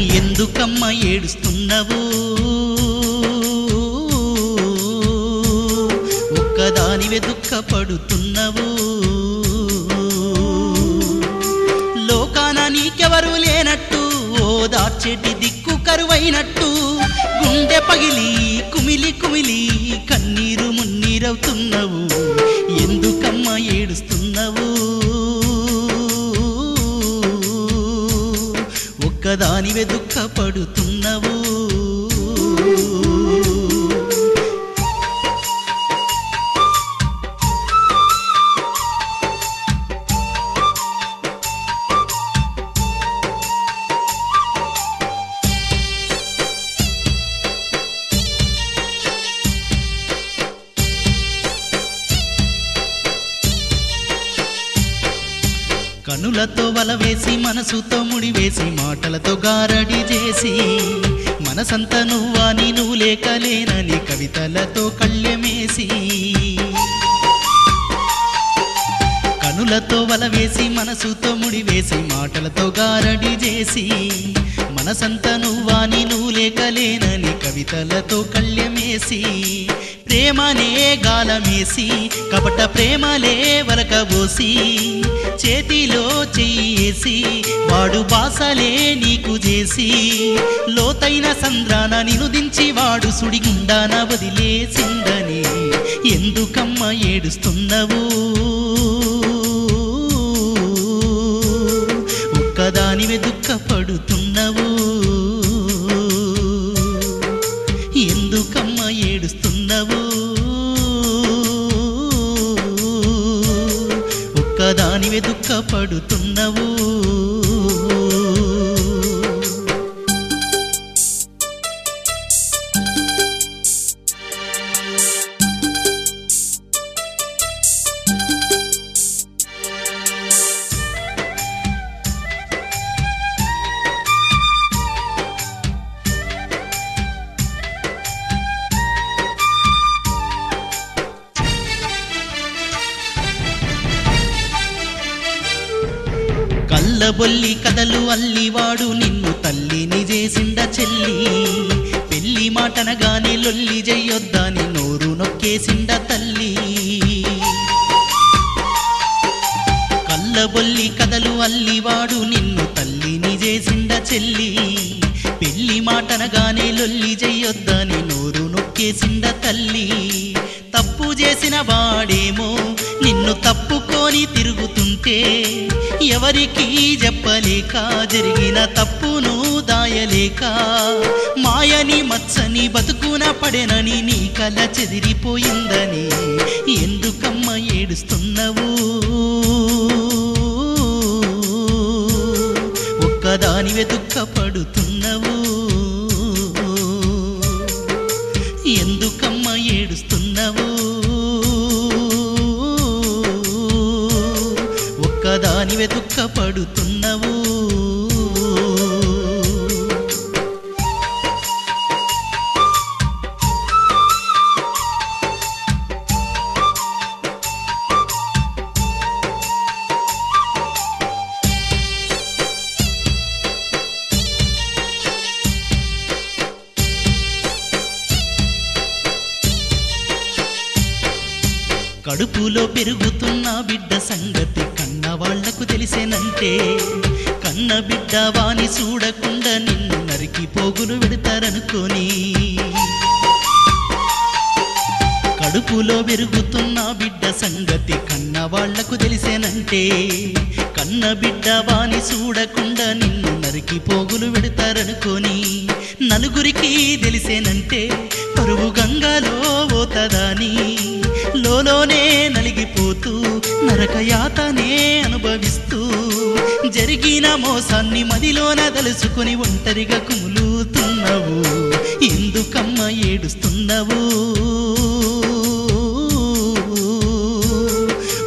ఎందుకమ్మ ఏడుస్తున్నవు? ఒక్కదానివే దుఃఖపడుతున్నవు. లోకాన నీకెవరు లేనట్టు ఓ దిక్కు కరువైనట్టు. గుండె పగిలి కుమిలి కుమిలి కన్నీరు మున్నీరవుతున్నవు. ఒక్కదానివే దుఃఖపడుతున్నావు కనులతో వల వేసి మనసుతో ముడివేసి మాటలతో గారడి చేసి మనసంత నువ్వాని నువ్వు లేకలేనని కవితలతో కళ్ళెమేసి కనులతో వల వేసి మనసుతో ముడివేసి మాటలతో గారడి చేసి మనసంత నువ్వాని నువ్వు లేకలేనని కవితలతో కళ్ళెమేసి ప్రేమనే గాలమేసి కపట ప్రేమలే వలకబోసి చేతిలో చెయ్యేసి వాడు బాసలే నీకు చేసి లోతైన సంద్రాన నినుదించి వాడు సుడిగుండాన వదిలేసిందని ఎందుకమ్మ ఏడుస్తున్నావు? ఒక్కదానివే దుఃఖపడుతున్నావు. దుఃఖపడుతున్నవు. కళ్ళబొల్లి కథలు అల్లివాడు నిన్ను తల్లిని చేసిండ చెల్లి. పెళ్ళి మాటనగానే లొల్లి చెయ్యొద్దని నోరు నొక్కేసిండ తల్లి. కళ్ళబొల్లి కథలు అల్లివాడు నిన్ను తల్లిని చేసిండ చెల్లి. పెళ్ళి మాటనగానే లొల్లి చెయ్యొద్దని నోరు నొక్కేసిండ తల్లి. తప్పు చేసిన వాడేమో నిన్ను తప్పుకొని తిరుగుతుంటే ఎవరికి చెప్పలేక జరిగిన తప్పును దాయలేక మాయని మచ్చని బతుకున పడెనని నీ కల చెదిరిపోయిందని ఎందుకమ్మ ఏడుస్తున్నవు? ఒక్కదానివే దుఃఖపడుతున్నవు ఎందుకమ్మ ఏడుస్తున్నావు? ఒక్కదానివే కడుపులో పెరుగుతున్న బిడ్డ సంగతి వాళ్ళకు తెలిసేనంటే కన్న బిడ్డ వాని చూడకుండా నిన్ను నరికి పోగులు పెడతారనుకొని. కడుపులో పెరుగుతున్న బిడ్డ సంగతి కన్న వాళ్ళకు తెలిసేనంటే. కన్న బిడ్డ వాని చూడకుండా నిన్ను నరికి పోగులు పెడతారనుకొని. నలుగురికి తెలిసేనంటే పరువు గంగాలో పోతదాని నలిగిపోతూ నరకయాతనే అనుభవిస్తూ జరిగిన మోసాన్ని మదిలోన తలుసుకుని ఒంటరిగా కుములుతున్నవు. ఎందుకమ్మ ఏడుస్తున్నావు?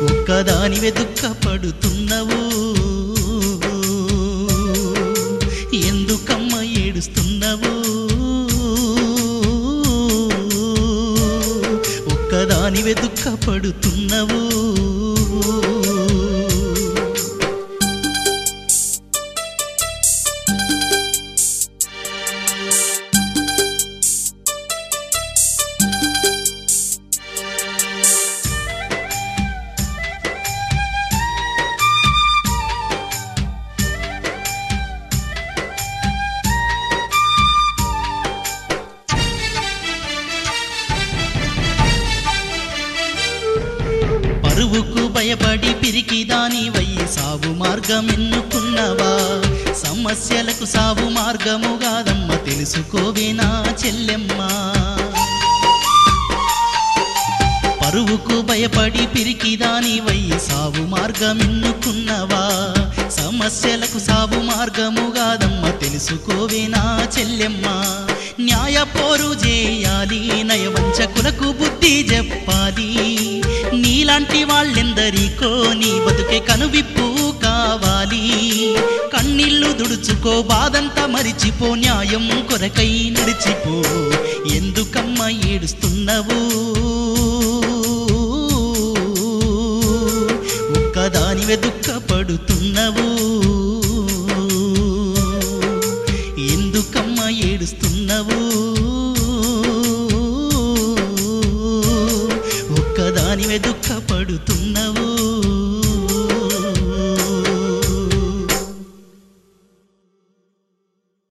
ఒక్కదానివే దుఃఖపడుతున్నావు ఎందుకమ్మ ఏడుస్తున్నావు? దానివే దుఃఖపడుతున్నవు పిరికి సాగు మార్గం ఎన్నుకున్నవా? సమస్యలకు సాగు మార్గము కాదమ్మ తెలుసుకోవేనా చెల్లెమ్మ. పరువుకు భయపడి పిరికి దాని సాగు మార్గం ఎన్నుకున్నవా? సమస్యలకు సాగు మార్గము కాదమ్మ తెలుసుకోవేనా చెల్లెమ్మ. న్యాయ పోరు చేయాలి నయవంచకులకు బుద్ధి చెప్పాలి. నీలాంటి వాళ్ళెందరికో నీ బతుకే కనువిప్పు కావాలి. కన్నీళ్ళు దుడుచుకో బాధంతా మరిచిపో న్యాయం కొరకై నడిచిపో. ఎందుకమ్మ ఏడుస్తున్నావు? ఒక్కదానివే దుఃఖపడుతున్నావు. ఎందుకమ్మ ఏడుస్తున్నావు? ఒక్కదానివే దుఃఖపడుతున్నావు.